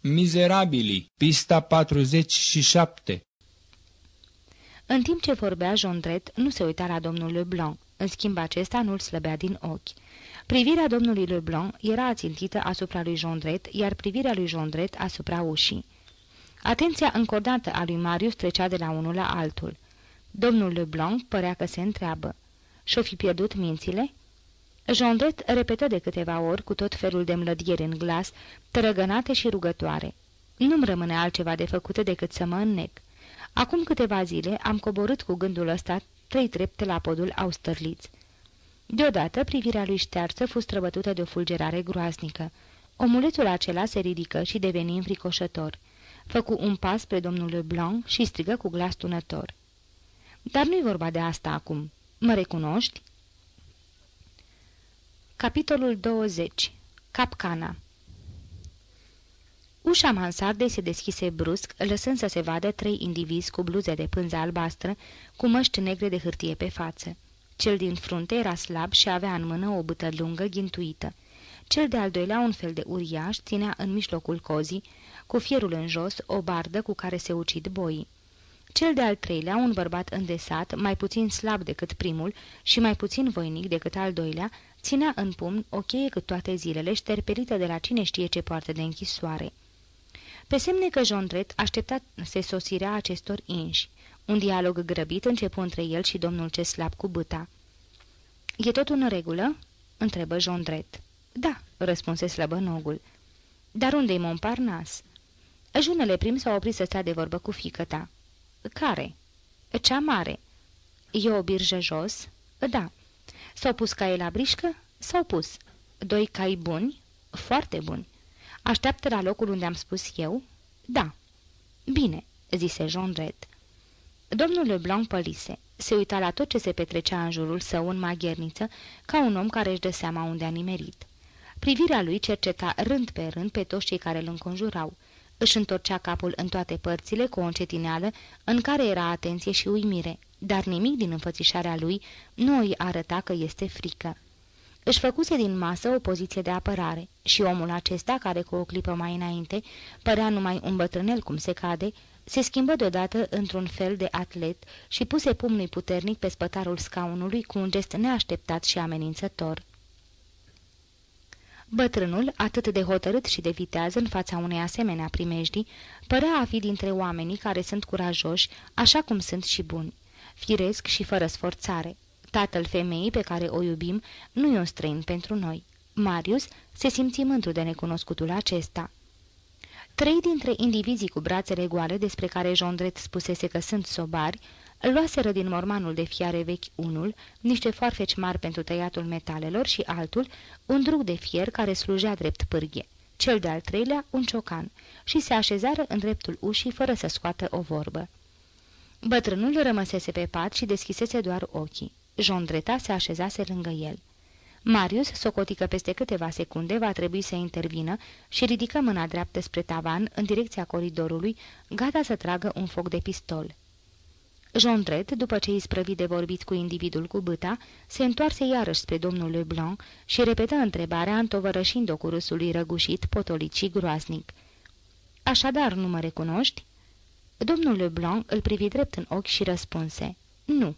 Mizerabili, pista 47 În timp ce vorbea, Jondret nu se uita la domnul Leblanc. În schimb, acesta nu-l slăbea din ochi. Privirea domnului Leblanc era ațintită asupra lui Jondret, iar privirea lui Jondret asupra ușii. Atenția încordată a lui Marius trecea de la unul la altul. Domnul Leblanc părea că se întreabă. Și-o fi pierdut mințile? Jondret repetă de câteva ori cu tot felul de mlădieri în glas, tărăgănate și rugătoare. Nu-mi rămâne altceva de făcut decât să mă înnec. Acum câteva zile am coborât cu gândul ăsta trei trepte la podul Austerlitz. Deodată, privirea lui ștearsă fost străbătută de o fulgerare groaznică. Omulețul acela se ridică și deveni înfricoșător. Făcu un pas spre domnul Leblanc și strigă cu glas tunător. Dar nu-i vorba de asta acum. Mă recunoști?" Capitolul 20. Capcana Ușa mansardei se deschise brusc, lăsând să se vadă trei indivizi cu bluze de pânză albastră, cu măști negre de hârtie pe față. Cel din frunte era slab și avea în mână o bâtă lungă, ghintuită. Cel de-al doilea, un fel de uriaș, ținea în mijlocul cozii, cu fierul în jos, o bardă cu care se ucid boii. Cel de-al treilea, un bărbat îndesat, mai puțin slab decât primul și mai puțin voinic decât al doilea, ținea în pumn o cheie cât toate zilele, șterpelită de la cine știe ce poartă de închisoare. Pe semne că Jondret aștepta se sosirea acestor inși. Un dialog grăbit începu între el și domnul Ceslap cu băta. E tot în regulă?" întrebă Jondret. Da," răspunse slăbănogul. Dar unde-i Montparnas?" Junele prim s-a oprit să stea de vorbă cu fică ta. Care?" Cea mare." E o birjă jos?" Da." S-au pus caii la brișcă?" S-au pus." Doi cai buni?" Foarte buni." Așteaptă la locul unde am spus eu?" Da." Bine," zise Jean Red. Domnul Leblanc pălise. Se uita la tot ce se petrecea în jurul său în magherniță, ca un om care își dă seama unde a nimerit. Privirea lui cerceta rând pe rând pe toți cei care îl înconjurau. Își întorcea capul în toate părțile cu o încetineală în care era atenție și uimire, dar nimic din înfățișarea lui nu îi arăta că este frică. Își făcuse din masă o poziție de apărare și omul acesta, care cu o clipă mai înainte părea numai un bătrânel cum se cade, se schimbă deodată într-un fel de atlet și puse pumnul puternic pe spătarul scaunului cu un gest neașteptat și amenințător. Bătrânul, atât de hotărât și de viteaz în fața unei asemenea primejdii, părea a fi dintre oamenii care sunt curajoși, așa cum sunt și buni, firesc și fără sforțare. Tatăl femeii pe care o iubim nu e un străin pentru noi. Marius se simți mândru de necunoscutul acesta. Trei dintre indivizii cu brațele goale despre care Jondret spusese că sunt sobari, luaseră din mormanul de fiare vechi unul, niște foarfeci mari pentru tăiatul metalelor și altul, un drug de fier care slujea drept pârghie, cel de-al treilea un ciocan, și se așezară în dreptul ușii fără să scoată o vorbă. Bătrânul rămăsese pe pat și deschisese doar ochii. Jondreta se așezase lângă el. Marius socotică peste câteva secunde va trebui să intervină și ridică mâna dreaptă spre tavan în direcția coridorului, gata să tragă un foc de pistol. Jondret, după ce îi sprăvi de vorbit cu individul cu băta, se întoarse iarăși spre domnul Leblanc și repetă întrebarea întovărășind-o cu râsul lui răgușit, potolit și groaznic. Așadar, nu mă recunoști?" Domnul Leblanc îl privi drept în ochi și răspunse, Nu."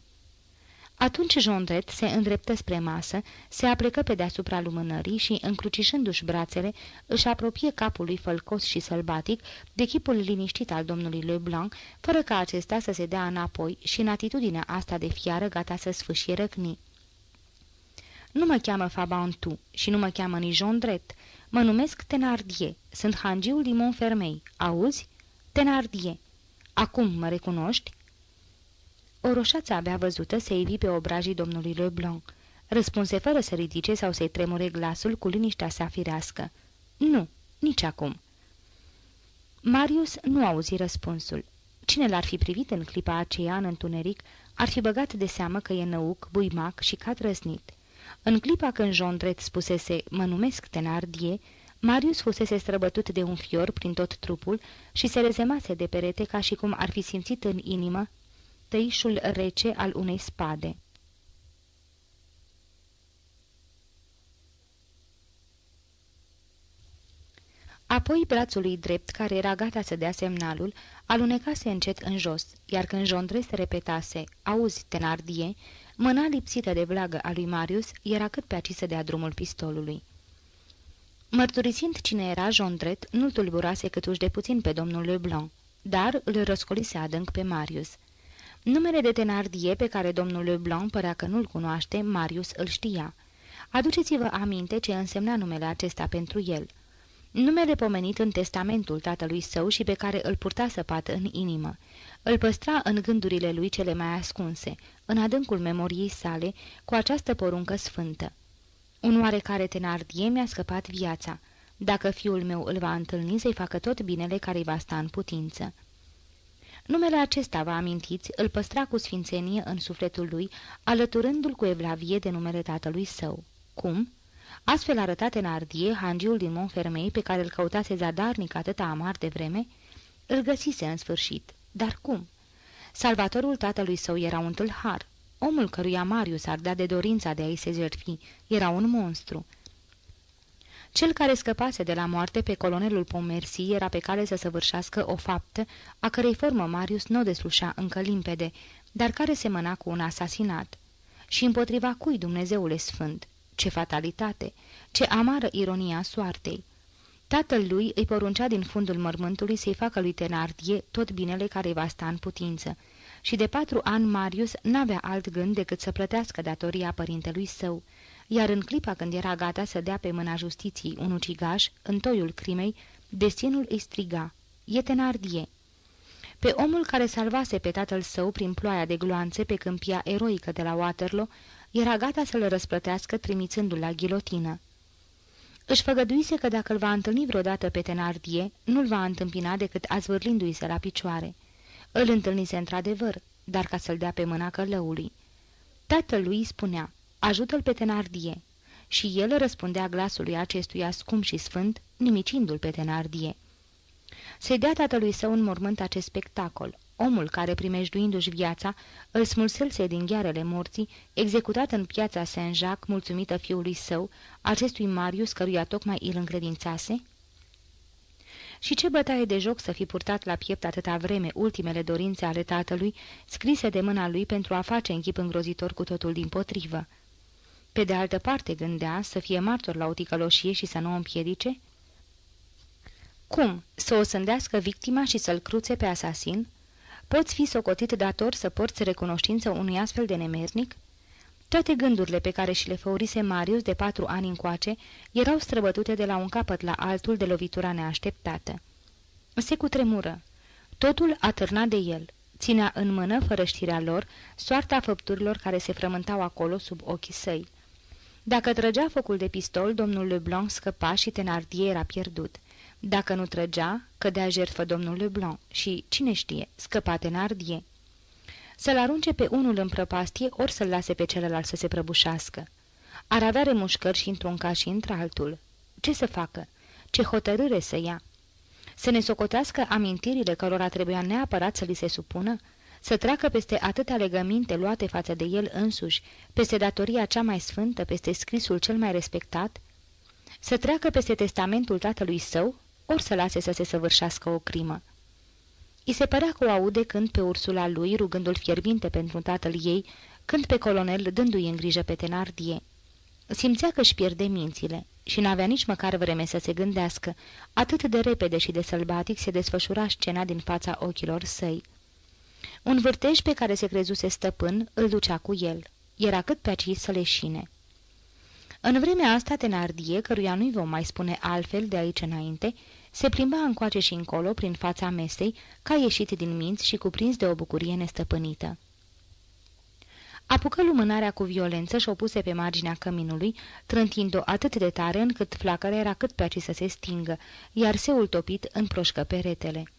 Atunci Jondret se îndreptă spre masă, se aplecă pe deasupra lumânării și, încrucișându-și brațele, își apropie capul lui fălcos și sălbatic de chipul liniștit al domnului Leblanc, fără ca acesta să se dea înapoi și în atitudinea asta de fiară gata să sfâșie răcni. Nu mă cheamă Fabantu și nu mă cheamă nici Jondret. Mă numesc Tenardier. Sunt hangiul din Montfermei. Auzi? Tenardier. Acum mă recunoști?" O roșață abia văzută se ivi pe obrajii domnului Leblanc. Răspunse fără să ridice sau să-i tremure glasul cu liniștea sa firească. Nu, nici acum. Marius nu auzi răspunsul. Cine l-ar fi privit în clipa aceea în întuneric, ar fi băgat de seamă că e năuc, buimac și cadrăsnit. În clipa când Jondret spusese, mă numesc Tenardie, Marius fusese străbătut de un fior prin tot trupul și se rezemase de perete ca și cum ar fi simțit în inimă tăișul rece al unei spade. Apoi brațul lui drept, care era gata să dea semnalul, alunecase încet în jos, iar când Jondre se repetase, auzi, Tenardie, mâna lipsită de vlagă a lui Marius era cât pe aci să dea drumul pistolului. Mărturisind cine era Jondret, nu-l tulburase câtuși de puțin pe domnul Leblanc, dar îl răscolise adânc pe Marius. Numele de Tenardie pe care domnul Leblanc părea că nu-l cunoaște, Marius îl știa. Aduceți-vă aminte ce însemna numele acesta pentru el – Numele pomenit în testamentul tatălui său și pe care îl purta săpat în inimă. Îl păstra în gândurile lui cele mai ascunse, în adâncul memoriei sale, cu această poruncă sfântă. Un oarecare tenardie mi-a scăpat viața. Dacă fiul meu îl va întâlni, să-i facă tot binele care îi va sta în putință. Numele acesta, vă amintiți, îl păstra cu sfințenie în sufletul lui, alăturându-l cu evlavie de numele tatălui său. Cum? Astfel arătat în ardie, hangiul din Montfermei, pe care îl căutase zadarnic atâta amar de vreme, îl găsise în sfârșit. Dar cum? Salvatorul tatălui său era un tâlhar. Omul căruia Marius ar da de dorința de a-i se jertfi era un monstru. Cel care scăpase de la moarte pe colonelul Pomersi era pe care să săvârșească o faptă, a cărei formă Marius nu o deslușea încă limpede, dar care semăna cu un asasinat. Și împotriva cui Dumnezeule Sfânt? Ce fatalitate! Ce amară ironia soartei! Tatăl lui îi poruncea din fundul mormântului să-i facă lui Tenardie tot binele care va sta în putință. Și de patru ani Marius n-avea alt gând decât să plătească datoria părintelui său, iar în clipa când era gata să dea pe mâna justiției un ucigaș, în toiul crimei, destinul îi striga, e Tenardie. Pe omul care salvase pe tatăl său prin ploaia de gloanțe pe câmpia eroică de la Waterloo, era gata să-l răsplătească trimițându-l la ghilotină. Își făgăduise că dacă îl va întâlni vreodată pe Tenardie, nu-l va întâmpina decât azvârlindu-i se la picioare. Îl întâlnise într-adevăr, dar ca să-l dea pe mâna călăului. Tatăl lui spunea, ajută-l pe Tenardie, și el răspundea glasului acestuia scump și sfânt, nimicindu-l pe Tenardie. Se dea tatălui său în mormânt acest spectacol, omul care, primejduindu-și viața, îl smulselse din ghearele morții, executat în piața Saint-Jacques, mulțumită fiului său, acestui Marius căruia tocmai îl încredințase? Și ce bătaie de joc să fi purtat la piept atâta vreme ultimele dorințe ale tatălui, scrise de mâna lui pentru a face închip îngrozitor cu totul din potrivă. Pe de altă parte gândea să fie martor la o ticăloșie și să nu o împiedice? Cum? Să o sândească victima și să-l cruțe pe asasin? Poți fi socotit dator să porți recunoștință unui astfel de nemernic? Toate gândurile pe care și le făurise Marius de patru ani încoace erau străbătute de la un capăt la altul de lovitura neașteptată. Se cutremură. Totul atârna de el. Ținea în mână, fără știrea lor, soarta făpturilor care se frământau acolo sub ochii săi. Dacă trăgea focul de pistol, domnul Leblanc scăpa și Tenardier era pierdut. Dacă nu trăgea, cădea jertfă domnul Leblanc și, cine știe, scăpate în ardie. Să-l arunce pe unul în prăpastie, ori să-l lase pe celălalt să se prăbușească. Ar avea remușcări și într-un ca și într-altul. Ce să facă? Ce hotărâre să ia? Să ne socotească amintirile cărora trebuia neapărat să li se supună? Să treacă peste atâtea legăminte luate față de el însuși, peste datoria cea mai sfântă, peste scrisul cel mai respectat? Să treacă peste testamentul tatălui său, ori să lase să se săvârșească o crimă. I se părea că o aude când pe ursula lui, rugându-l fierbinte pentru tatăl ei, când pe colonel dându-i în grijă pe tenardie. Simțea că își pierde mințile și n-avea nici măcar vreme să se gândească. Atât de repede și de sălbatic se desfășura scena din fața ochilor săi. Un vârtej pe care se crezuse stăpân îl ducea cu el. Era cât pe aici să leșine. În vremea asta, Tenardie, căruia nu-i vom mai spune altfel de aici înainte, se plimba încoace și încolo prin fața mesei, ca ieșit din minți și cuprins de o bucurie nestăpânită. Apucă lumânarea cu violență și o puse pe marginea căminului, trântind-o atât de tare încât flacăra era cât pe să se stingă, iar seul topit împroșcă peretele.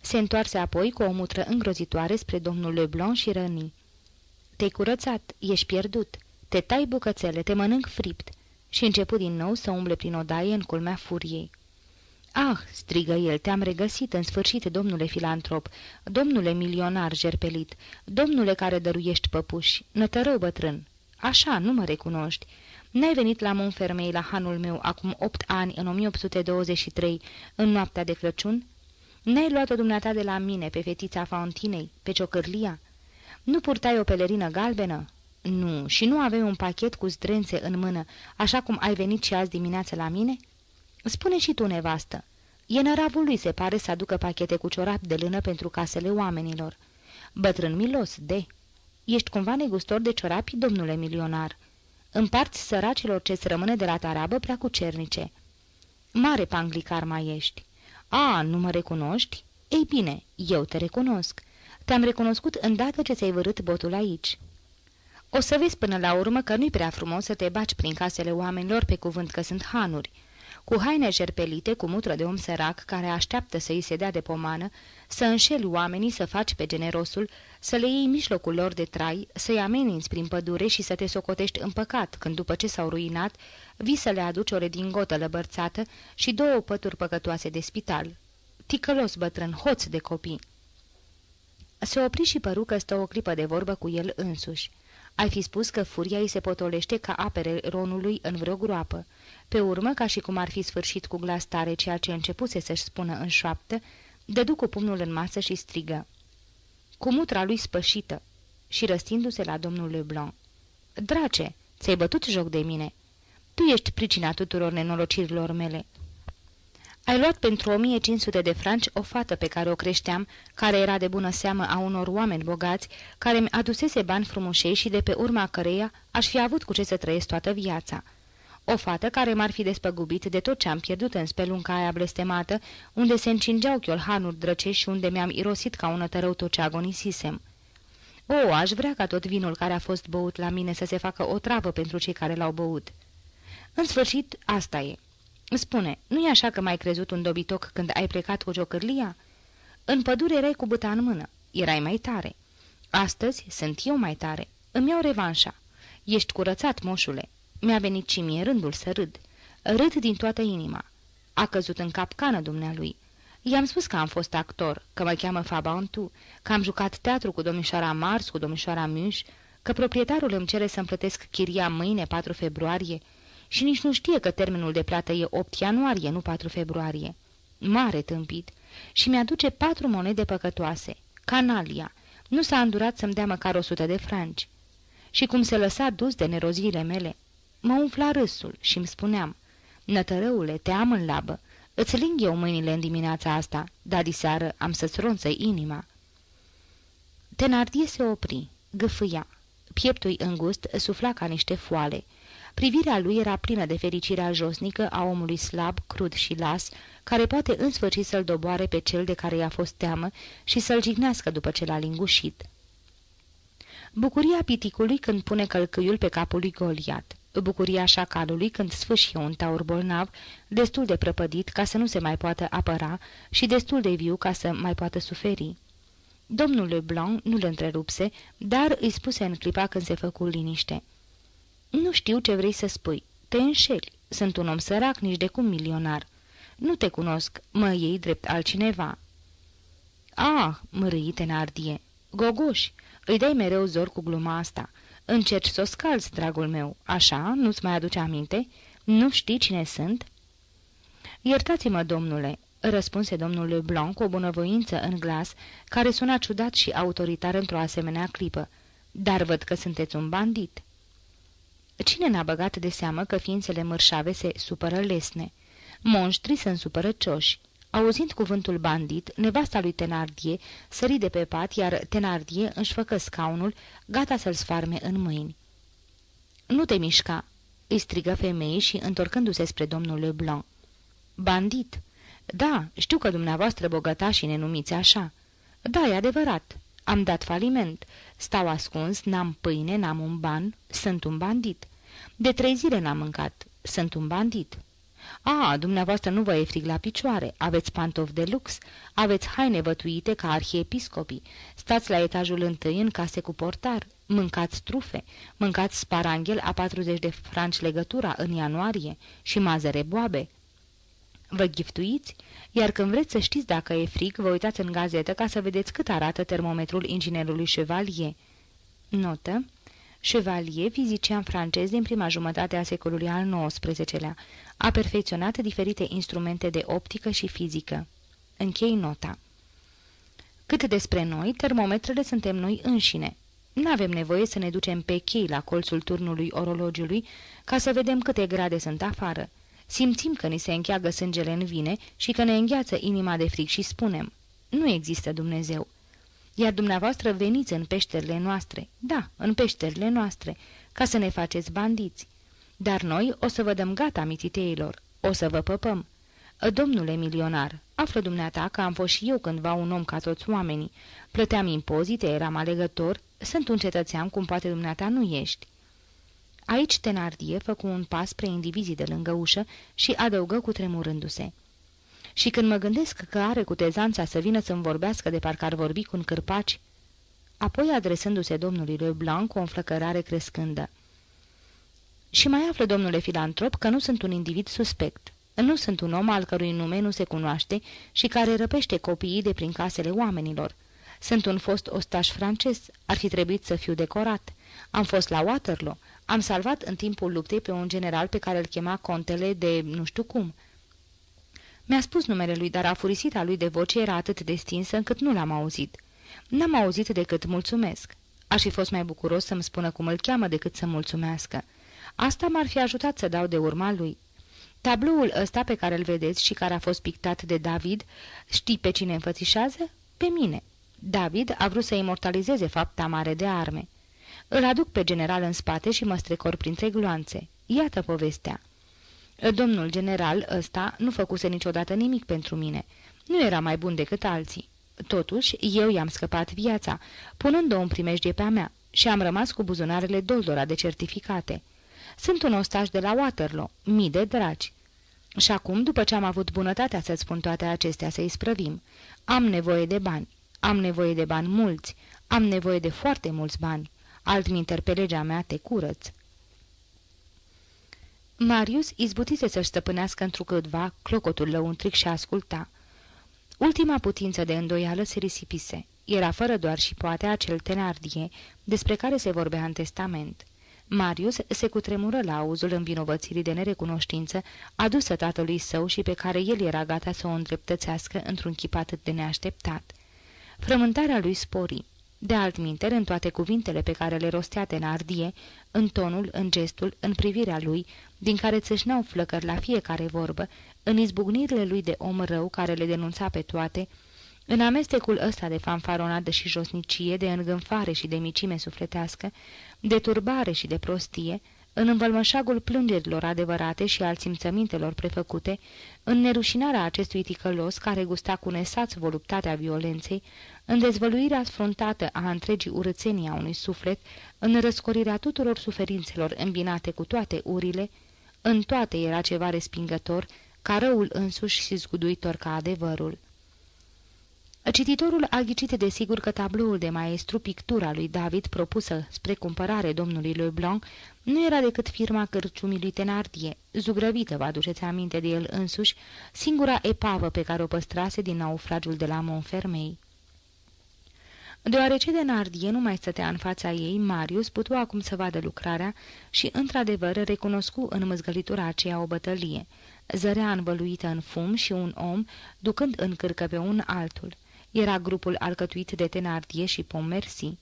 Se întoarse apoi cu o mutră îngrozitoare spre domnul Leblanc și răni. Te-ai curățat, ești pierdut, te tai bucățele, te mănânc fript." Și început din nou să umble prin odaie în culmea furiei. Ah!" strigă el, te-am regăsit în sfârșit, domnule filantrop, domnule milionar jerpelit, domnule care dăruiești păpuși, nătărău bătrân. Așa, nu mă recunoști. N-ai venit la Montfermei la hanul meu acum opt ani, în 1823, în noaptea de Crăciun? N-ai luat-o dumneata de la mine pe fetița Fauntinei, pe ciocârlia? Nu purtai o pelerină galbenă? Nu, și nu aveai un pachet cu zdrențe în mână, așa cum ai venit și azi dimineață la mine? Spune și tu, nevastă. E năravul lui, se pare, să aducă pachete cu ciorapi de lână pentru casele oamenilor. Bătrân milos, de... Ești cumva negustor de ciorapi, domnule milionar. Împarți săracilor ce-ți rămâne de la tarabă prea cu cernice. Mare panglicar mai ești. A, nu mă recunoști? Ei bine, eu te recunosc. Te-am recunoscut îndată ce ți-ai vărât botul aici. O să vezi până la urmă că nu-i prea frumos să te baci prin casele oamenilor pe cuvânt că sunt hanuri cu haine jerpelite, cu mutră de om sărac care așteaptă să îi se dea de pomană, să înșeli oamenii, să faci pe generosul, să le iei mijlocul lor de trai, să-i ameninți prin pădure și să te socotești în păcat, când după ce s-au ruinat, vii să le aduci o redingotă lăbărțată și două pături păcătoase de spital. Ticălos bătrân, hoț de copii! Se opri și păru că stă o clipă de vorbă cu el însuși. Ai fi spus că furia îi se potolește ca apere ronului în vreo groapă. Pe urmă, ca și cum ar fi sfârșit cu glas tare ceea ce începuse să-și spună în șoaptă, dădu cu pumnul în masă și strigă. Cu mutra lui spășită și răstindu-se la domnul Leblanc. Drace, ți-ai bătut joc de mine. Tu ești pricina tuturor nenorocirilor mele. Ai luat pentru 1500 de franci o fată pe care o creșteam, care era de bună seamă a unor oameni bogați, care mi adusese bani frumușei și de pe urma căreia aș fi avut cu ce să trăiesc toată viața. O fată care m-ar fi despăgubit de tot ce am pierdut în spelunca aia blestemată, unde se încingeau chiolhanuri drăcești și unde mi-am irosit ca un tărău tot ce agonisisem. O, aș vrea ca tot vinul care a fost băut la mine să se facă o travă pentru cei care l-au băut. În sfârșit, asta e. Spune, nu e așa că m-ai crezut un dobitoc când ai plecat cu ciocârlia? În pădure erai cu băta în mână. Erai mai tare. Astăzi sunt eu mai tare. Îmi iau revanșa. Ești curățat, moșule. Mi-a venit și mie rândul să râd. Râd din toată inima. A căzut în capcană dumnealui. I-am spus că am fost actor, că mă cheamă Fabantu, că am jucat teatru cu domnișoara Mars, cu domnișoara Muș, că proprietarul îmi cere să-mi plătesc chiria mâine, 4 februarie, și nici nu știe că termenul de plată e 8 ianuarie, nu 4 februarie. Mare tâmpit. Și mi-aduce patru monede păcătoase. Canalia. Nu s-a îndurat să-mi dea măcar 100 de franci. Și cum se lăsa dus de neroziile mele, mă umfla râsul și îmi spuneam, Nătărăule, te am în labă, îți ling eu mâinile în dimineața asta, dar diseară am să-ți ronță inima. Tenardie se opri, gâfâia. Pieptul îngust sufla ca niște foale. Privirea lui era plină de fericirea josnică a omului slab, crud și las, care poate în sfârșit să-l doboare pe cel de care i-a fost teamă și să-l jignească după ce l-a lingușit. Bucuria piticului când pune călcâiul pe capul lui Goliat. Bucuria șacalului când sfâșie un taur bolnav, destul de prăpădit ca să nu se mai poată apăra și destul de viu ca să mai poată suferi. Domnul Leblanc nu le întrerupse, dar îi spuse în clipa când se făcu liniște. Nu știu ce vrei să spui. Te înșeli. Sunt un om sărac, nici de cum milionar. Nu te cunosc. Mă iei drept altcineva." Ah, mărâi Tenardie. Gogoși, îi dai mereu zor cu gluma asta. Încerci să o scalzi, dragul meu. Așa? Nu-ți mai aduce aminte? Nu știi cine sunt?" Iertați-mă, domnule," răspunse domnul Leblanc cu o bunăvoință în glas, care suna ciudat și autoritar într-o asemenea clipă. Dar văd că sunteți un bandit." Cine n-a băgat de seamă că ființele mărșave se supără lesne? Monștrii sunt supărăcioși. Auzind cuvântul bandit, nevasta lui Tenardie sări de pe pat, iar Tenardie își făcă scaunul, gata să-l sfarme în mâini. Nu te mișca!" îi strigă femeii și întorcându-se spre domnul Leblanc. Bandit! Da, știu că dumneavoastră bogătașii ne numiți așa. Da, e adevărat. Am dat faliment. Stau ascuns, n-am pâine, n-am un ban, sunt un bandit. De trei zile n-am mâncat, sunt un bandit. A, dumneavoastră nu vă e frig la picioare, aveți pantofi de lux, aveți haine vătuite ca arhiepiscopii, stați la etajul întâi în case cu portar, mâncați trufe, mâncați sparanghel a 40 de franci legătura în ianuarie și mazăre boabe. Vă giftuiți? Iar când vreți să știți dacă e frig, vă uitați în gazetă ca să vedeți cât arată termometrul inginerului Chevalier. Notă chevalier, fizician francez din prima jumătate a secolului al XIX-lea. A perfecționat diferite instrumente de optică și fizică. Închei nota. Cât despre noi, termometrele suntem noi înșine. Nu avem nevoie să ne ducem pe chei la colțul turnului orologiului ca să vedem câte grade sunt afară. Simțim că ni se încheagă sângele în vine și că ne îngheață inima de fric și spunem, nu există Dumnezeu. Iar dumneavoastră veniți în peșterile noastre, da, în peșterile noastre, ca să ne faceți bandiți. Dar noi o să vă dăm gata mititeilor, o să vă păpăm. Domnule milionar, află dumneata că am fost și eu cândva un om ca toți oamenii. Plăteam impozite, eram alegător, sunt un cetățean cum poate dumneata nu ești. Aici Tenardie făcu un pas spre indivizii de lângă ușă și adăugă cu tremurându-se. Și când mă gândesc că are cutezanța să vină să-mi vorbească de parcă ar vorbi cu un cârpaci, apoi adresându-se domnului Leblanc cu o înflăcărare crescândă. Și mai află, domnule filantrop, că nu sunt un individ suspect. Nu sunt un om al cărui nume nu se cunoaște și care răpește copiii de prin casele oamenilor. Sunt un fost ostaș francez, ar fi trebuit să fiu decorat. Am fost la Waterloo, am salvat în timpul luptei pe un general pe care îl chema contele de nu știu cum. Mi-a spus numele lui, dar afurisita lui de voce era atât de stinsă încât nu l-am auzit. N-am auzit decât mulțumesc. Aș fi fost mai bucuros să-mi spună cum îl cheamă decât să mulțumească. Asta m-ar fi ajutat să dau de urma lui. Tabloul ăsta pe care îl vedeți și care a fost pictat de David, știi pe cine înfățișează? Pe mine. David a vrut să imortalizeze fapta mare de arme. Îl aduc pe general în spate și mă strecor printre gloanțe. Iată povestea. Domnul general ăsta nu făcuse niciodată nimic pentru mine. Nu era mai bun decât alții. Totuși, eu i-am scăpat viața, punând-o în primejdie pe-a mea și am rămas cu buzunarele doldora de certificate. Sunt un ostaș de la Waterloo, mii de dragi. Și acum, după ce am avut bunătatea să spun toate acestea să-i sprăvim, am nevoie de bani. Am nevoie de bani mulți. Am nevoie de foarte mulți bani. Altminter pe legea mea te curăț. Marius izbutise să-și stăpânească întrucâtva clocotul lăuntric și asculta. Ultima putință de îndoială se risipise. Era fără doar și poate acel tenardie despre care se vorbea în testament. Marius se cutremură la auzul învinovățirii de nerecunoștință adusă tatălui său și pe care el era gata să o îndreptățească într-un chip atât de neașteptat. Frământarea lui spori. De altminteri, în toate cuvintele pe care le rostea Tenardie, în tonul, în gestul, în privirea lui, din care țâșneau flăcări la fiecare vorbă, în izbucnirile lui de om rău care le denunța pe toate, în amestecul ăsta de fanfaronadă și josnicie, de îngânfare și de micime sufletească, de turbare și de prostie, în învălmășagul plângerilor adevărate și al simțămintelor prefăcute, în nerușinarea acestui ticălos care gusta cu nesaț voluptatea violenței, în dezvăluirea sfruntată a întregii urățenii a unui suflet, în răscorirea tuturor suferințelor îmbinate cu toate urile, în toate era ceva respingător, ca răul însuși și zguduitor ca adevărul. Cititorul a ghicit de sigur că tabloul de maestru, pictura lui David propusă spre cumpărare domnului Leblanc, nu era decât firma cărciumii lui Tenardie, zugrăvită, vă aduceți aminte de el însuși, singura epavă pe care o păstrase din naufragiul de la Montfermei. Deoarece Denardie nu mai stătea în fața ei, Marius putu acum să vadă lucrarea și, într-adevăr, recunoscu în măzgălitura aceea o bătălie, zărea învăluită în fum și un om, ducând în cârcă pe un altul. Era grupul alcătuit de Tenardie și Pommersi.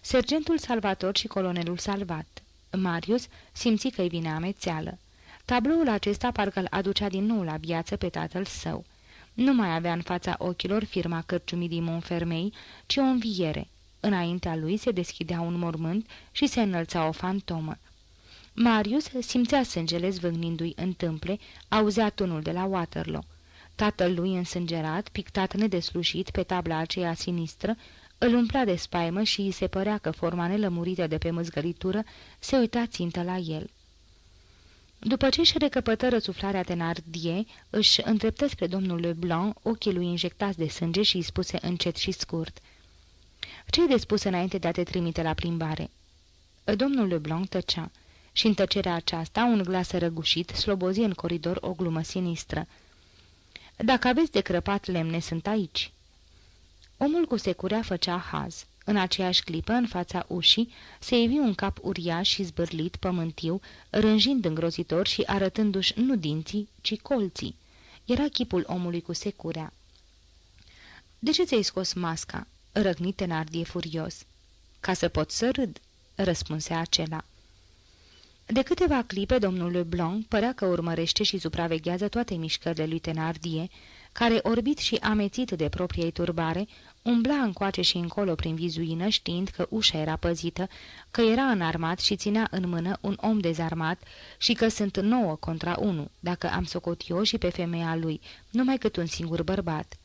Sergentul Salvator și colonelul Salvat. Marius simți că-i vine amețeală. Tabloul acesta parcă-l aducea din nou la viață pe tatăl său. Nu mai avea în fața ochilor firma cărciumii din Montfermei, ci o înviere. Înaintea lui se deschidea un mormânt și se înălța o fantomă. Marius simțea sângele zvâgnindu-i în tâmple, auzea tunul de la Waterloo. Tatăl lui însângerat, pictat nedeslușit pe tabla aceea sinistră, îl umplea de spaimă și îi se părea că forma nelămurită de pe măzgăritură se uita țintă la el. După ce își recăpătă răsuflarea Tenardie, își îndreptă spre domnul Leblanc ochii lui injectați de sânge și îi spuse încet și scurt. Ce-i de spus înainte de a te trimite la plimbare?" Domnul Leblanc tăcea și în tăcerea aceasta un glas răgușit slobozi în coridor o glumă sinistră. Dacă aveți de crăpat lemne, sunt aici." Omul cu securea făcea haz. În aceeași clipă, în fața ușii, se ivi un cap uriaș și zbârlit, pământiu, rânjind îngrozitor și arătându-și nu dinții, ci colții. Era chipul omului cu securea. De ce ți-ai scos masca?" răgni Tenardie furios. Ca să pot să râd," răspunse acela. De câteva clipe, domnul Leblanc părea că urmărește și supraveghează toate mișcările lui Tenardie, care, orbit și amețit de propriei turbare, umbla încoace și încolo prin vizuină, știind că ușa era păzită, că era înarmat și ținea în mână un om dezarmat și că sunt nouă contra unu, dacă am socot eu și pe femeia lui, numai cât un singur bărbat.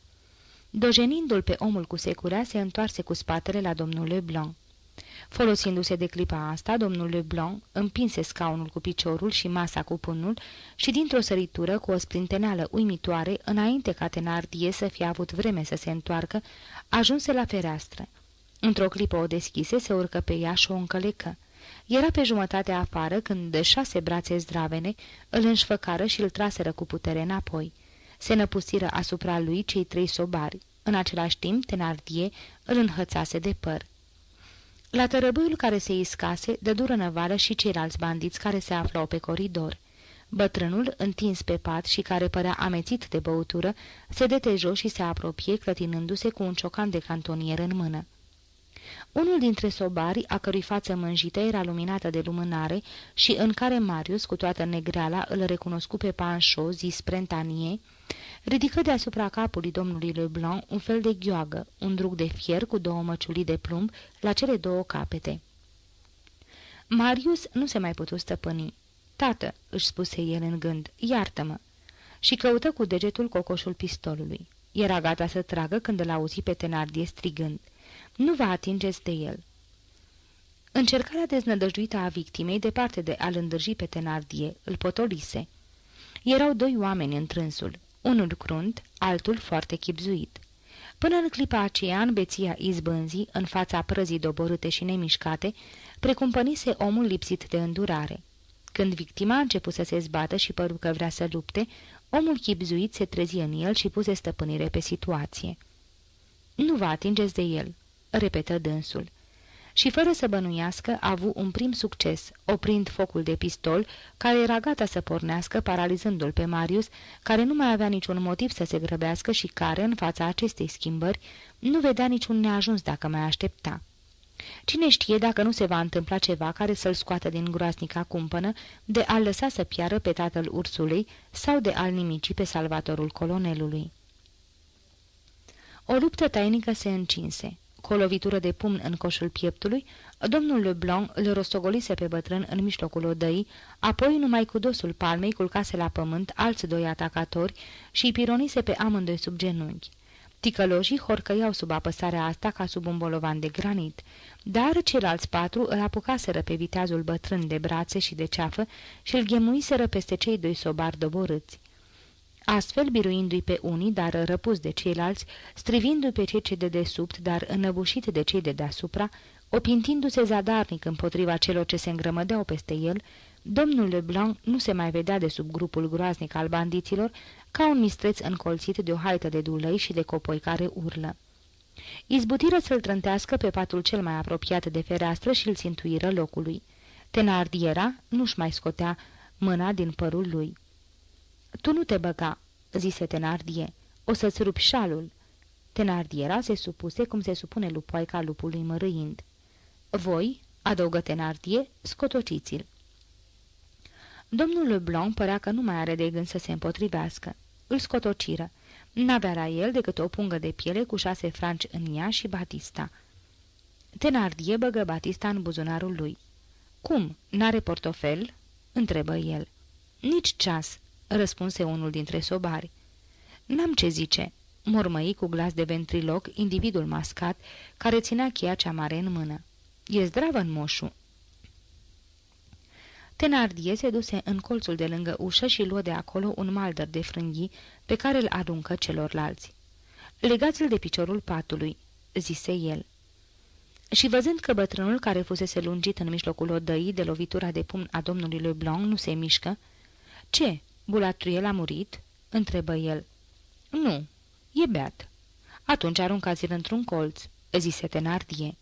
Dojenindu-l pe omul cu securea, se întoarse cu spatele la domnul Leblanc. Folosindu-se de clipa asta, domnul Leblanc împinse scaunul cu piciorul și masa cu pânul și dintr-o săritură cu o sprinteneală uimitoare, înainte ca Tenardie să fie avut vreme să se întoarcă, ajunse la fereastră. Într-o clipă o deschise, se urcă pe ea și o încălecă. Era pe jumătate afară când de șase brațe zdravene îl înșfăcară și îl traseră cu putere înapoi. Se năpusiră asupra lui cei trei sobari. În același timp, Tenardie îl înhățase de păr. La tărăbâiul care se iscase, de dură năvală și ceilalți bandiți care se aflau pe coridor. Bătrânul, întins pe pat și care părea amețit de băutură, se dete jos și se apropie, clătinându-se cu un ciocan de cantonier în mână. Unul dintre sobari, a cărui față mânjită era luminată de lumânare și în care Marius, cu toată negreala, îl recunoscu pe Panșo, zis Prentanie, ridică deasupra capului domnului Leblanc un fel de gheoagă, un drug de fier cu două măciulii de plumb la cele două capete. Marius nu se mai putu stăpâni. Tată, își spuse el în gând, iartă-mă. Și căută cu degetul cocoșul pistolului. Era gata să tragă când îl auzi pe Tenardie strigând. Nu vă atingeți de el. Încercarea deznădăjduită a victimei, departe de a-l îndârji pe Tenardie, îl potolise. Erau doi oameni în trânsul, unul crunt, altul foarte chipzuit. Până în clipa aceea, în beția izbânzii, în fața prăzii doborâte și nemișcate, precumpănise omul lipsit de îndurare. Când victima a început să se zbată și păru că vrea să lupte, omul chipzuit se trezi în el și puse stăpânire pe situație. Nu vă atingeți de el," repetă dânsul și fără să bănuiască a avut un prim succes, oprind focul de pistol, care era gata să pornească, paralizându-l pe Marius, care nu mai avea niciun motiv să se grăbească și care, în fața acestei schimbări, nu vedea niciun neajuns dacă mai aștepta. Cine știe dacă nu se va întâmpla ceva care să-l scoată din groasnica cumpănă de a lăsa să piară pe tatăl ursului sau de a-l nimici pe salvatorul colonelului. O luptă tainică se încinse. Cu o lovitură de pumn în coșul pieptului, domnul Leblanc îl rostogolise pe bătrân în mijlocul odăii, apoi numai cu dosul palmei culcase la pământ alți doi atacatori și îi pironise pe amândoi sub genunchi. Ticăloșii horcăiau sub apăsarea asta ca sub un bolovan de granit, dar ceilalți patru îl apucaseră pe viteazul bătrân de brațe și de ceafă și îl ghemuiseră peste cei doi sobari doborâți astfel biruindu-i pe unii, dar răpus de ceilalți, strivindu-i pe cei ce de desubt, dar înăbușit de cei de deasupra, opintindu-se zadarnic împotriva celor ce se îngrămădeau peste el, domnul Leblanc nu se mai vedea de sub grupul groaznic al bandiților ca un mistreț încolțit de o haită de dulăi și de copoi care urlă. Izbutiră să-l trântească pe patul cel mai apropiat de fereastră și îl țintuiră locului. Tenardiera nu-și mai scotea mâna din părul lui. Tu nu te băga," zise Tenardie. O să-ți rupi șalul." Tenardiera se supuse cum se supune lupoaica lupului mărâind. Voi," adăugă Tenardie, scotociți-l." Domnul Leblanc părea că nu mai are de gând să se împotrivească. Îl scotociră. N-avea la el decât o pungă de piele cu șase franci în ea și Batista. Tenardie băgă Batista în buzunarul lui. Cum, n-are portofel?" întrebă el. Nici ceas," răspunse unul dintre sobari. N-am ce zice," mormăi cu glas de ventriloc individul mascat care ținea cheia cea mare în mână. E zdravă în moșu." Tenardie se duse în colțul de lângă ușă și luă de acolo un maldăr de frânghii pe care îl aruncă celorlalți. Legați-l de piciorul patului," zise el. Și văzând că bătrânul care fusese lungit în mijlocul odăii de lovitura de pumn a domnului Leblanc nu se mișcă, Ce?" Bulatruiel a murit?" întrebă el. Nu, e beat." Atunci aruncați-l într-un colț," zise Tenardie.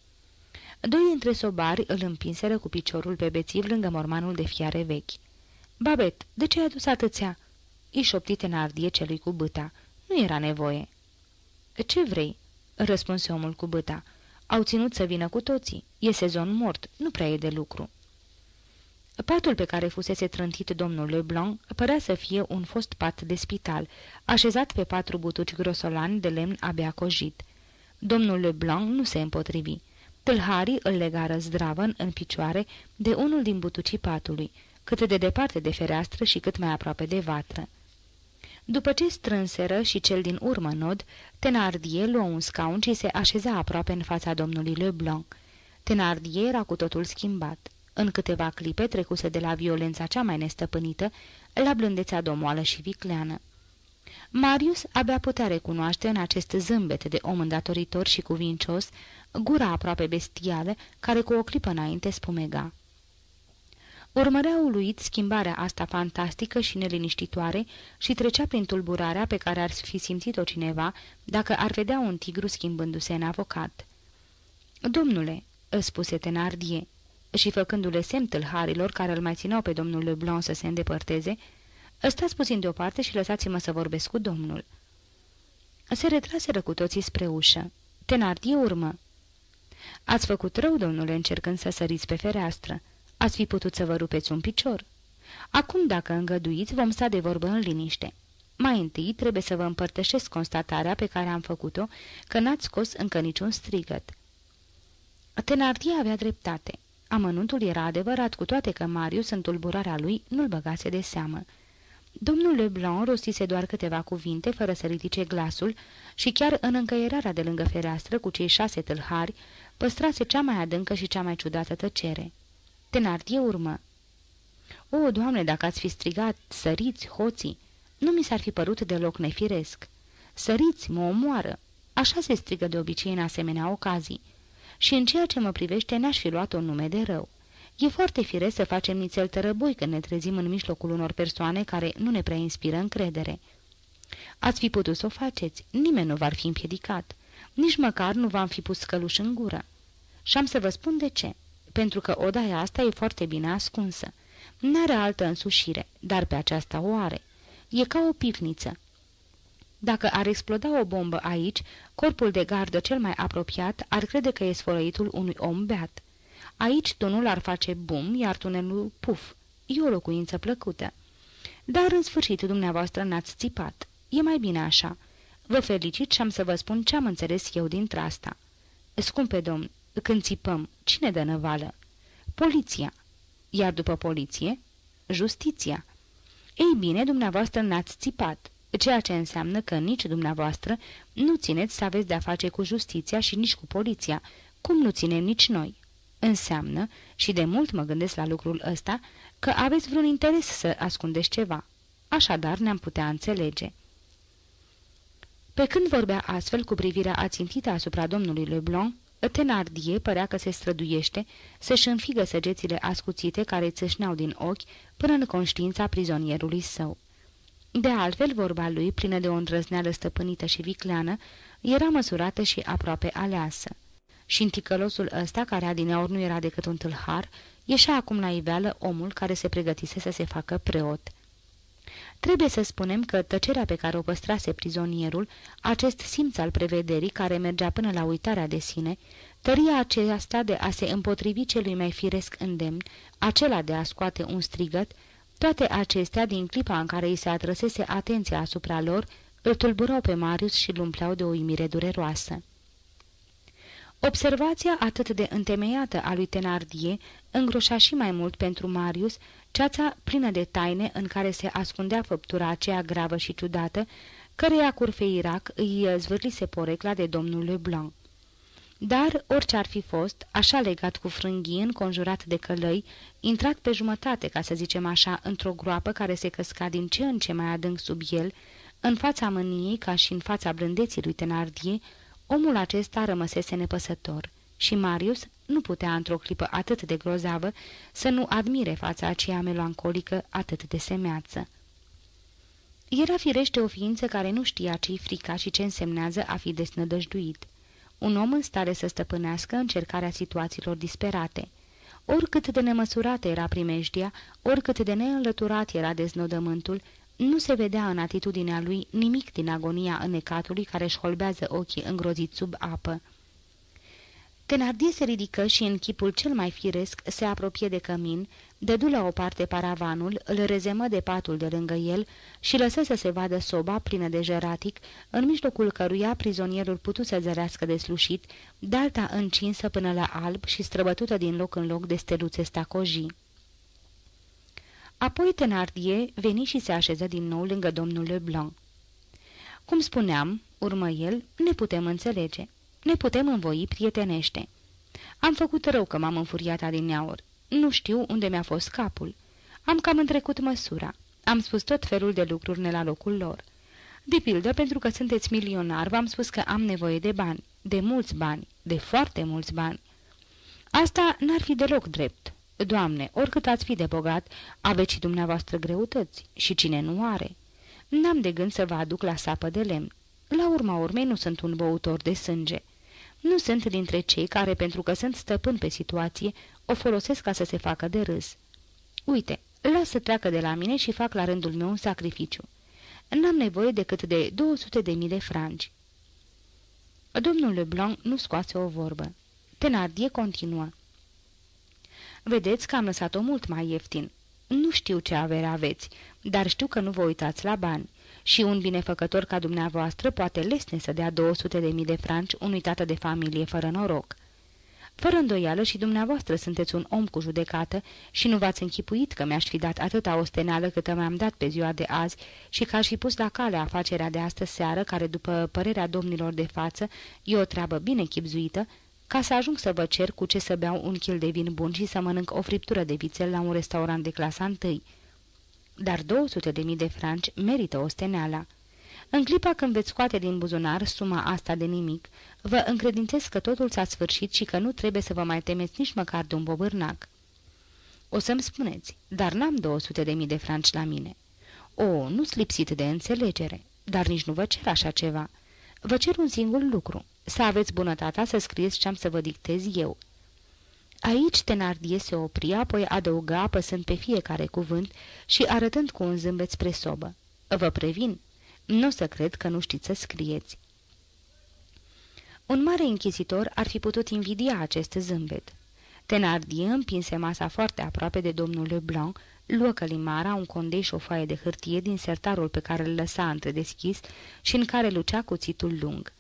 Doi între sobari îl împinseră cu piciorul pe bețiv lângă mormanul de fiare vechi. Babet, de ce ai adus atâția?" îi șopti Tenardie celui cu băta. Nu era nevoie." Ce vrei?" răspunse omul cu băta. Au ținut să vină cu toții. E sezon mort, nu prea e de lucru." Patul pe care fusese trântit domnul Leblanc părea să fie un fost pat de spital, așezat pe patru butuci grosolani de lemn abia cojit. Domnul Leblanc nu se împotrivi. Tâlharii îl legară zdravăn în picioare de unul din butucii patului, cât de departe de fereastră și cât mai aproape de vatră. După ce strânseră și cel din urmă nod, Tenardie luă un scaun și se așeza aproape în fața domnului Leblanc. Tenardie era cu totul schimbat. În câteva clipe trecuse de la violența cea mai nestăpânită la blândețea domoală și vicleană. Marius abia putea recunoaște în acest zâmbet de om îndatoritor și cuvincios gura aproape bestială care cu o clipă înainte spumega. Urmărea uluit schimbarea asta fantastică și neliniștitoare și trecea prin tulburarea pe care ar fi simțit-o cineva dacă ar vedea un tigru schimbându-se în avocat. Domnule," îți spuse Tenardie, și făcându-le semn tâlharilor care îl mai țineau pe domnul Leblanc să se îndepărteze, Stați puțin deoparte și lăsați-mă să vorbesc cu domnul." Se retraseră cu toții spre ușă. Tenardie urmă. Ați făcut rău, domnule, încercând să săriți pe fereastră. Ați fi putut să vă rupeți un picior. Acum, dacă îngăduiți, vom sta de vorbă în liniște. Mai întâi trebuie să vă împărtășesc constatarea pe care am făcut-o, că n-ați scos încă niciun strigăt. Tenardie avea dreptate. Amănuntul era adevărat, cu toate că Marius, în tulburarea lui, nu-l băgase de seamă. Domnul Leblanc rostise doar câteva cuvinte, fără să ridice glasul, și chiar în încăierarea de lângă fereastră, cu cei șase tâlhari, păstrase cea mai adâncă și cea mai ciudată tăcere. Tenardie urmă. O, Doamne, dacă ați fi strigat, săriți, hoții! Nu mi s-ar fi părut deloc nefiresc. Săriți, mă omoară! Așa se strigă de obicei în asemenea ocazii. Și în ceea ce mă privește n-aș fi luat un nume de rău. E foarte firesc să facem nițel tărăboi când ne trezim în mijlocul unor persoane care nu ne prea inspiră încredere. Ați fi putut să o faceți, nimeni nu v-ar fi împiedicat. Nici măcar nu v-am fi pus căluș în gură. Și am să vă spun de ce. Pentru că odaia asta e foarte bine ascunsă. N-are altă însușire, dar pe aceasta o are. E ca o pivniță. Dacă ar exploda o bombă aici, corpul de gardă cel mai apropiat ar crede că e sfărăitul unui om beat. Aici tunul ar face bum, iar tunelul puf. E o locuință plăcută. Dar, în sfârșit, dumneavoastră n-ați țipat. E mai bine așa. Vă felicit și am să vă spun ce am înțeles eu dintre asta. Scumpe domn, când țipăm, cine dă năvală? Poliția. Iar după poliție? Justiția. Ei bine, dumneavoastră n-ați țipat, ceea ce înseamnă că nici dumneavoastră nu țineți să aveți de-a face cu justiția și nici cu poliția, cum nu ținem nici noi. Înseamnă, și de mult mă gândesc la lucrul ăsta, că aveți vreun interes să ascundeți ceva. Așadar ne-am putea înțelege. Pe când vorbea astfel cu privirea ațintită asupra domnului Leblanc, Tenardie părea că se străduiește să-și înfigă săgețile ascuțite care țâșneau din ochi până în conștiința prizonierului său. De altfel, vorba lui, plină de o îndrăzneală stăpânită și vicleană, era măsurată și aproape aleasă și în ticălosul ăsta, care adineori nu era decât un tâlhar, ieșea acum la iveală omul care se pregătise să se facă preot. Trebuie să spunem că tăcerea pe care o păstrase prizonierul, acest simț al prevederii care mergea până la uitarea de sine, tăria aceasta de a se împotrivi celui mai firesc îndemn, acela de a scoate un strigăt, toate acestea, din clipa în care îi se atrăsese atenția asupra lor, îl tulburau pe Marius și îl umpleau de o uimire dureroasă. Observația atât de întemeiată a lui Tenardie îngroșa și mai mult pentru Marius ceața plină de taine în care se ascundea făptura aceea gravă și ciudată, căreia Curfeirac îi zvârlise porecla de domnul Leblanc. Dar, orice ar fi fost, așa legat cu frânghii, înconjurat de călăi, intrat pe jumătate, ca să zicem așa, într-o groapă care se căsca din ce în ce mai adânc sub el, în fața mâniei ca și în fața blândeții lui Tenardie, Omul acesta rămăsese nepăsător și Marius nu putea într-o clipă atât de grozavă să nu admire fața aceea melancolică atât de semeață. Era firește o ființă care nu știa ce-i frica și ce însemnează a fi desnădăjduit. Un om în stare să stăpânească încercarea situațiilor disperate. Oricât de nemăsurată era primejdia, oricât de neînlăturat era deznodământul, nu se vedea în atitudinea lui nimic din agonia înnecatului care își holbează ochii îngroziți sub apă. Tenardie se ridică și în chipul cel mai firesc se apropie de cămin, dădu la o parte paravanul, îl rezemă de patul de lângă el și lăsă să se vadă soba plină de jeratic, în mijlocul căruia prizonierul putu să zărească de slușit, dalta încinsă până la alb și străbătută din loc în loc de steluțe stacojii. Apoi Tenardie veni și se așeză din nou lângă domnul Leblanc. Cum spuneam, urmă el, ne putem înțelege. Ne putem învoi prietenește. Am făcut rău că m-am înfuriat adineauri. Nu știu unde mi-a fost capul. Am cam întrecut măsura. Am spus tot felul de lucruri ne la locul lor. De pildă, pentru că sunteți milionar, v-am spus că am nevoie de bani. De mulți bani. De foarte mulți bani. Asta n-ar fi deloc drept. Doamne, oricât ați fi de bogat, aveți și dumneavoastră greutăți. Și cine nu are? N-am de gând să vă aduc la sapă de lemn. La urma urmei nu sunt un băutor de sânge. Nu sunt dintre cei care, pentru că sunt stăpân pe situație, o folosesc ca să se facă de râs. Uite, las să treacă de la mine și fac la rândul meu un sacrificiu. N-am nevoie decât de 200 de mii de franci. Domnul Leblanc nu scoase o vorbă. Tenardie continuă. Vedeți că am lăsat-o mult mai ieftin. Nu știu ce avere aveți, dar știu că nu vă uitați la bani. Și un binefăcător ca dumneavoastră poate lesne să dea 200 de mii de franci unui tată de familie fără noroc. Fără îndoială și dumneavoastră sunteți un om cu judecată și nu v-ați închipuit că mi-aș fi dat atâta osteneală câtă mi-am dat pe ziua de azi și că aș fi pus la cale afacerea de astă seară, care, după părerea domnilor de față, e o treabă bine chipzuită, ca să ajung să vă cer cu ce să beau un kil de vin bun și să mănânc o friptură de vițel la un restaurant de clasa întâi dar 200 de mii de franci merită osteneala. În clipa când veți scoate din buzunar suma asta de nimic, vă încredințez că totul s-a sfârșit și că nu trebuie să vă mai temeți nici măcar de un bobârnac. O să-mi spuneți, dar n-am 200 de mii de franci la mine. O, nu-ți lipsit de înțelegere, dar nici nu vă cer așa ceva. Vă cer un singur lucru, să aveți bunătatea să scrieți ce am să vă dictez eu. Aici Tenardie se opri, apoi adăugă apăsând pe fiecare cuvânt și arătând cu un zâmbet spre sobă. Vă previn, nu o să cred că nu știți să scrieți. Un mare închisitor ar fi putut invidia acest zâmbet. Tenardie împinse masa foarte aproape de domnul Leblanc, luă călimara, un condei și o foaie de hârtie din sertarul pe care îl lăsa întredeschis și în care lucea cuțitul lung.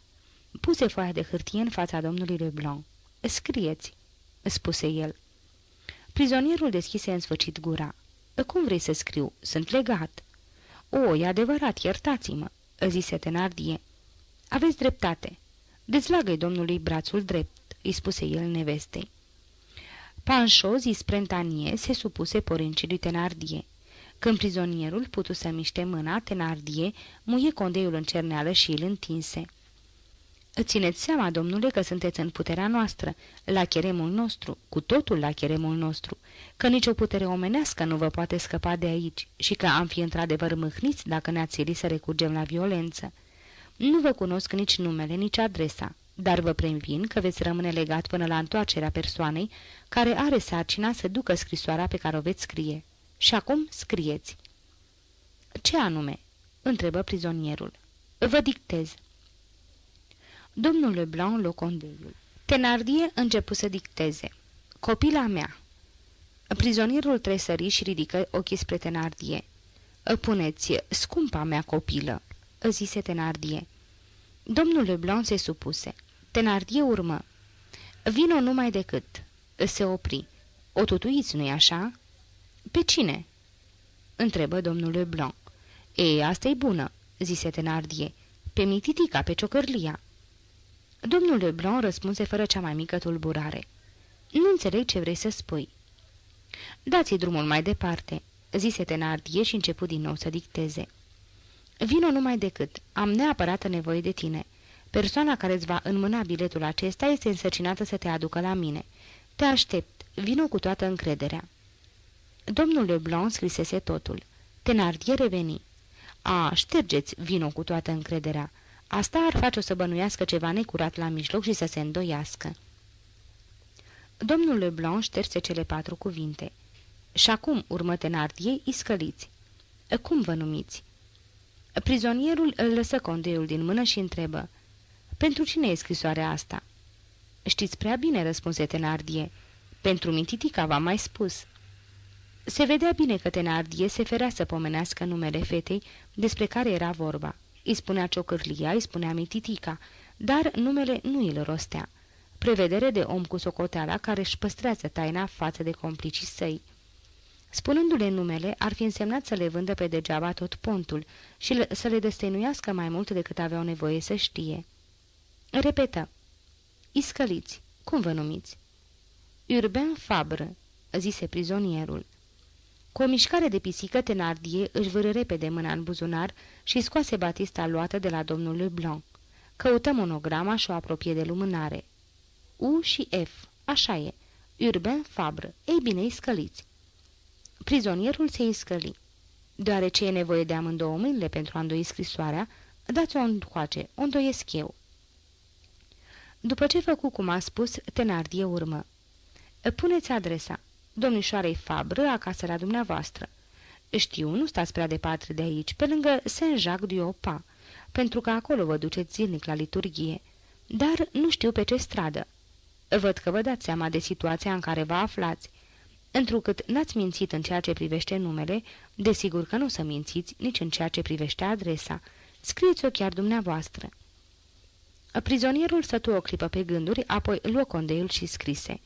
Puse foaia de hârtie în fața domnului Leblanc. Scrieți!" Spuse el. Prizonierul deschise în sfârșit gura. Cum vrei să scriu? Sunt legat." O, e adevărat, iertați-mă," zise Tenardie. Aveți dreptate. Dezlagă-i domnului brațul drept," îi spuse el nevestei. Panșo, zis prentanie, se supuse poruncii lui Tenardie. Când prizonierul putu să miște mâna, Tenardie muie condeiul în cerneală și îl întinse. Țineți seama, domnule, că sunteți în puterea noastră, la cheremul nostru, cu totul la cheremul nostru, că nicio putere omenească nu vă poate scăpa de aici și că am fi într-adevăr mâhniți dacă ne-ați silit să recurgem la violență. Nu vă cunosc nici numele, nici adresa, dar vă previn că veți rămâne legat până la întoarcerea persoanei care are sarcina să ducă scrisoarea pe care o veți scrie. Și acum scrieți. Ce anume?" întrebă prizonierul. Vă dictez." Domnul Leblanc locondeiul. Tenardie începu să dicteze. Copila mea. Prizonierul tresări și ridică ochii spre Tenardie. Puneți, scumpa mea copilă, zise Tenardie. Domnul Leblanc se supuse. Tenardie urmă. Vino numai decât. Se opri. O tutuiți, nu-i așa? Pe cine? Întrebă domnul Leblanc. E, asta e bună, zise Tenardie. Pe mititica, pe ciocărlia. Domnul Leblanc răspunse fără cea mai mică tulburare. Nu înțeleg ce vrei să spui." Dați-i drumul mai departe," zise Tenardie și început din nou să dicteze. Vino numai decât. Am neapărat nevoie de tine. Persoana care îți va înmâna biletul acesta este însărcinată să te aducă la mine. Te aștept. Vino cu toată încrederea." Domnul Leblanc scrisese totul. Tenardie reveni. A, ștergeți vino cu toată încrederea. Asta ar face-o să bănuiască ceva necurat la mijloc și să se îndoiască. Domnul Leblanc șterse cele patru cuvinte. Și acum, urmă Tenardier, iscăliți. Cum vă numiți?" Prizonierul îl lăsă condeiul din mână și întrebă. Pentru cine e scrisoarea asta?" Știți prea bine," răspunse Tenardie. Pentru Mititica v-am mai spus." Se vedea bine că Tenardie se ferea să pomenească numele fetei despre care era vorba. Îi spunea ciocârlia, îi spunea Mititica, dar numele nu îl rostea. Prevedere de om cu socoteala care își păstrează taina față de complicii săi. Spunându-le numele, ar fi însemnat să le vândă pe degeaba tot pontul și să le destăinuiască mai mult decât aveau nevoie să știe. Repetă. Iscăliți. Cum vă numiți? Urbain Fabre, zise prizonierul. Cu o mișcare de pisică, Tenardie își vâră repede mâna în buzunar și scoase batista luată de la domnul Leblanc. Căută monograma și o apropie de lumânare. U și F, așa e. Urbain Fabre. Ei bine, iscăliți. Prizonierul se iscăli. Deoarece e nevoie de amândouă mâinile pentru a îndoi scrisoarea, dați-o încoace, o îndoiesc eu. După ce făcu cum a spus, Tenardie urmă. Puneți adresa. Domnișoarei Fabră, acasă la dumneavoastră. Știu, nu stați prea departe de aici, pe lângă Saint-Jacques du Opa, pentru că acolo vă duceți zilnic la liturghie. Dar nu știu pe ce stradă. Văd că vă dați seama de situația în care vă aflați. Întrucât n-ați mințit în ceea ce privește numele, desigur că nu să mințiți nici în ceea ce privește adresa. Scrieți-o chiar dumneavoastră. Prizonierul stătu o clipă pe gânduri, apoi luă condeiul și scrise.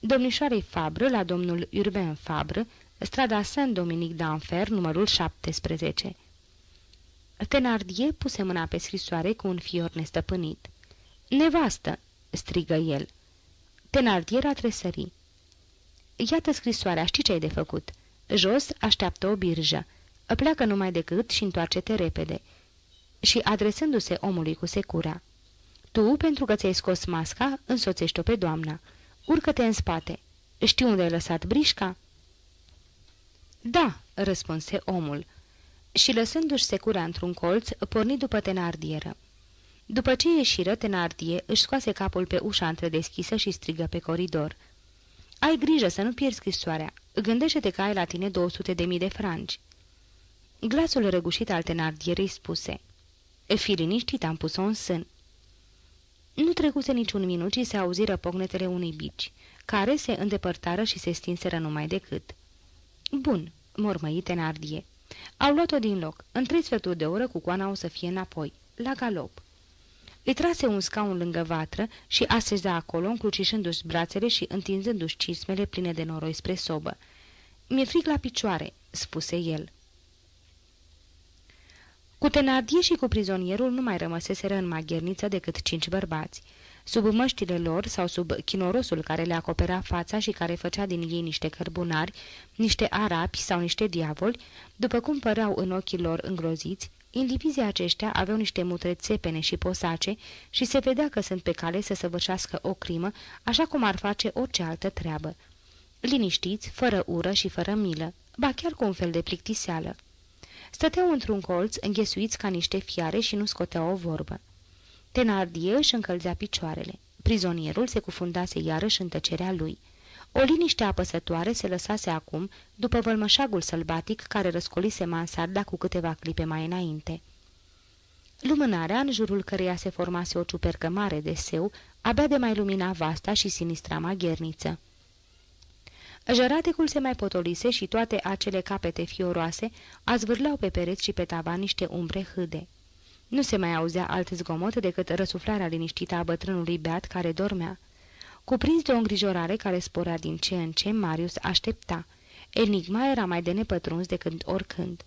Domnișoarei Fabră la domnul Urbain Fabră, strada Saint-Dominic d'Anfer, numărul 17. Tenardie puse mâna pe scrisoare cu un fior nestăpânit. Nevastă!" strigă el. Tenardier a tresărit. Iată scrisoarea, știi ce ai de făcut? Jos așteaptă o birjă. Pleacă numai decât și întoarce-te repede." Și adresându-se omului cu secura. Tu, pentru că ți-ai scos masca, însoțești-o pe doamna. Urcă-te în spate. Știi unde ai lăsat brișca?" Da," răspunse omul. Și lăsându-și secura într-un colț, porni după tenardieră. După ce ieșiră, tenardie își scoase capul pe ușa întredeschisă și strigă pe coridor. Ai grijă să nu pierzi scrisoarea. Gândește-te că ai la tine 200 de mii de franci." Glasul răgușit al tenardierei spuse. Fi liniștit, am pus-o în sân." Nu trecuse niciun minut și se auziră pognetele unui bici, care se îndepărtară și se stinseră numai decât. Bun, mormăi Tenardie. Au luat-o din loc. În trei sferturi de oră cu coana o să fie înapoi, la galop. Îi trase un scaun lângă vatră și aseza acolo, încrucișându-și brațele și întinzându-și cismele pline de noroi spre sobă. Mi-e frig la picioare," spuse el. Cu Tenardie și cu prizonierul nu mai rămăseseră în magherniță decât cinci bărbați. Sub măștile lor sau sub chinorosul care le acopera fața și care făcea din ei niște cărbunari, niște arapi sau niște diavoli, după cum păreau în ochii lor îngroziți, indivizii aceștia aveau niște mutre țepene și posace și se vedea că sunt pe cale să săvârșească o crimă, așa cum ar face orice altă treabă. Liniștiți, fără ură și fără milă, ba chiar cu un fel de plictiseală. Stăteau într-un colț, înghesuiți ca niște fiare și nu scoteau o vorbă. Tenardie își încălzea picioarele. Prizonierul se cufundase iarăși în tăcerea lui. O liniște apăsătoare se lăsase acum, după vălmășagul sălbatic care răscolise mansarda cu câteva clipe mai înainte. Lumânarea, în jurul căreia se formase o ciupercă mare de seu, abia de mai lumina vasta și sinistra magherniță. Jăratecul se mai potolise și toate acele capete fioroase azvârlau pe pereți și pe tavan niște umbre hâde. Nu se mai auzea alt zgomot decât răsuflarea liniștită a bătrânului beat care dormea. Cuprins de o îngrijorare care sporea din ce în ce, Marius aștepta. Enigma era mai de nepătruns decât oricând.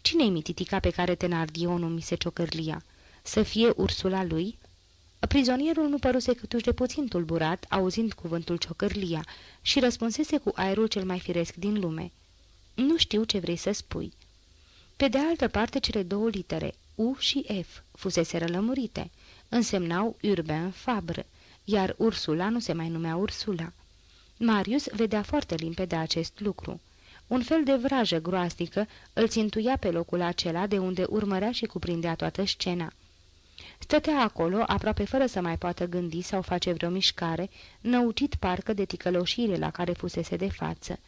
Cine-i mititica pe care Tenardio o numise ciocărlia? Să fie ursula lui? Prizonierul nu păruse câtuși de puțin tulburat, auzind cuvântul ciocărlia, și răspunsese cu aerul cel mai firesc din lume. Nu știu ce vrei să spui." Pe de altă parte, cele două litere, U și F, fusese rălămurite. Însemnau Urbain Fabre, iar Ursula nu se mai numea Ursula. Marius vedea foarte limpede acest lucru. Un fel de vrajă groaznică îl țintuia pe locul acela de unde urmărea și cuprindea toată scena. Stătea acolo, aproape fără să mai poată gândi sau face vreo mișcare, năucit parcă de ticăloșire la care fusese de față.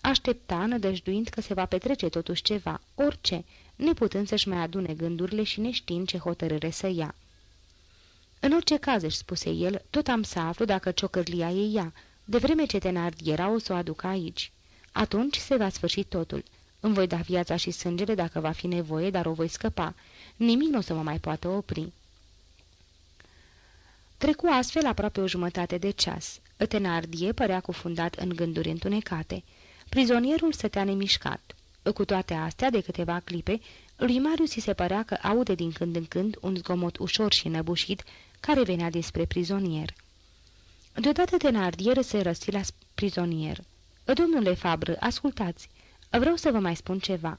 Aștepta, nădăjduind că se va petrece totuși ceva, orice, neputând să-și mai adune gândurile și neștiind ce hotărâre să ia. În orice caz, își spuse el, tot am să aflu dacă ciocârlia e ea, de vreme ce tenardiera o să o aducă aici. Atunci se va sfârși totul. Îmi voi da viața și sângele dacă va fi nevoie, dar o voi scăpa. Nimic nu o să mă mai poată opri. Trecu astfel aproape o jumătate de ceas. Tenardie părea cufundat în gânduri întunecate. Prizonierul stătea nemișcat. Cu toate astea, de câteva clipe, lui Marius se părea că aude din când în când un zgomot ușor și năbușit care venea despre prizonier. Deodată Tenardier se răsti la prizonier. Domnule Fabră, ascultați, vreau să vă mai spun ceva."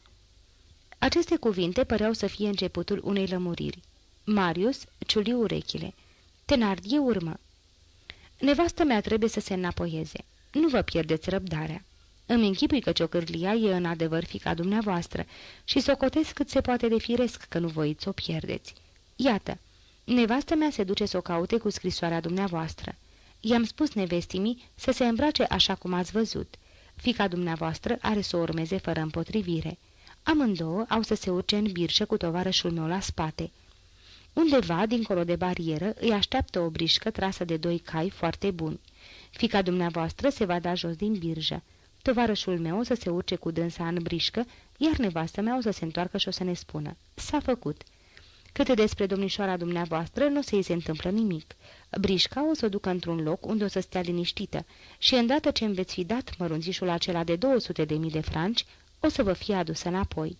Aceste cuvinte păreau să fie începutul unei lămuriri. Marius ciuli urechile. Tenardie urmă. Nevastă mea trebuie să se înapoieze. Nu vă pierdeți răbdarea. Îmi închipui că ciocârlia e în adevăr fica dumneavoastră și socotesc cât se poate de firesc că nu voiți să o pierdeți. Iată, nevastă mea se duce să o caute cu scrisoarea dumneavoastră. I-am spus nevestimii să se îmbrace așa cum ați văzut. Fica dumneavoastră are să o urmeze fără împotrivire. Amândouă au să se urce în birșă cu tovarășul meu la spate. Undeva, dincolo de barieră, îi așteaptă o brișcă trasă de doi cai foarte buni. Fica dumneavoastră se va da jos din birjă. Tovarășul meu o să se urce cu dânsa în brișcă, iar nevastă mea o să se întoarcă și o să ne spună. S-a făcut. Câte despre domnișoara dumneavoastră, nu o să-i se întâmplă nimic. Brișca o să o ducă într-un loc unde o să stea liniștită și îndată ce îmi veți fi dat mărunțișul acela de 200 de mii de franci, o să vă fie adusă înapoi.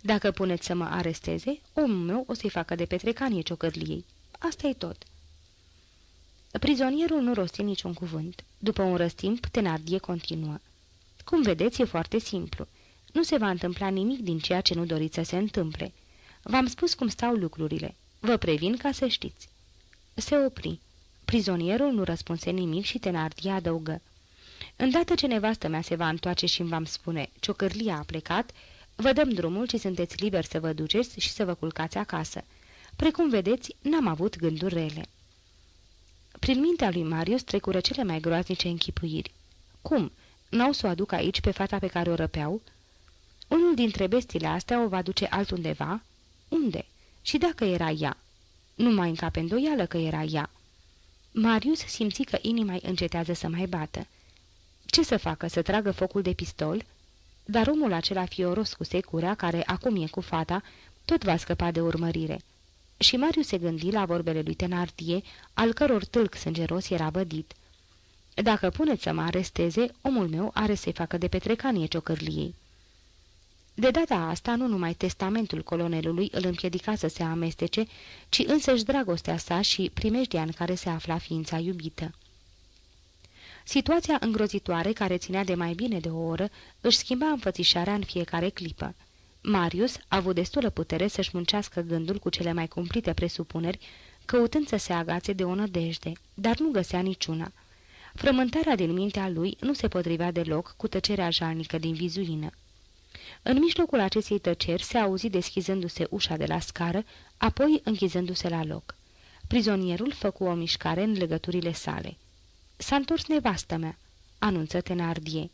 Dacă puneți să mă aresteze, omul meu o să-i facă de petrecanie ciocărliei. asta e tot. Prizonierul nu rosti niciun cuvânt. După un răstimp, Tenardie continuă. Cum vedeți, e foarte simplu. Nu se va întâmpla nimic din ceea ce nu doriți să se întâmple. V-am spus cum stau lucrurile. Vă previn ca să știți. Se opri. Prizonierul nu răspunse nimic și Tenardie adăugă. Îndată ce nevastă mea se va întoarce și îmi va spune, ciocârlia a plecat, vă dăm drumul și sunteți liberi să vă duceți și să vă culcați acasă. Precum vedeți, n-am avut gânduri rele. Prin mintea lui Marius trecură cele mai groaznice închipuiri. Cum? N-au să o aduc aici pe fata pe care o răpeau? Unul dintre bestiile astea o va duce altundeva? Unde? Și dacă era ea? Nu mai încape îndoială că era ea. Marius simți că inima îi încetează să mai bată. Ce să facă, să tragă focul de pistol? Dar omul acela fioros cu secura, care acum e cu fata, tot va scăpa de urmărire. Și Marius se gândi la vorbele lui Tenartie, al căror tâlc sângeros era bădit. Dacă puneți să mă aresteze, omul meu are să-i facă de petrecanie ciocârliei. De data asta, nu numai testamentul colonelului îl împiedica să se amestece, ci însăși dragostea sa și primejdia în care se afla ființa iubită. Situația îngrozitoare, care ținea de mai bine de o oră, își schimba înfățișarea în fiecare clipă. Marius a avut destulă putere să-și muncească gândul cu cele mai cumplite presupuneri, căutând să se agațe de o nădejde, dar nu găsea niciuna. Frământarea din mintea lui nu se potrivea deloc cu tăcerea jalnică din vizuină. În mijlocul acestei tăceri se auzi deschizându-se ușa de la scară, apoi închizându-se la loc. Prizonierul făcu o mișcare în legăturile sale. S-a întors nevastă mea," anunță Tenardie.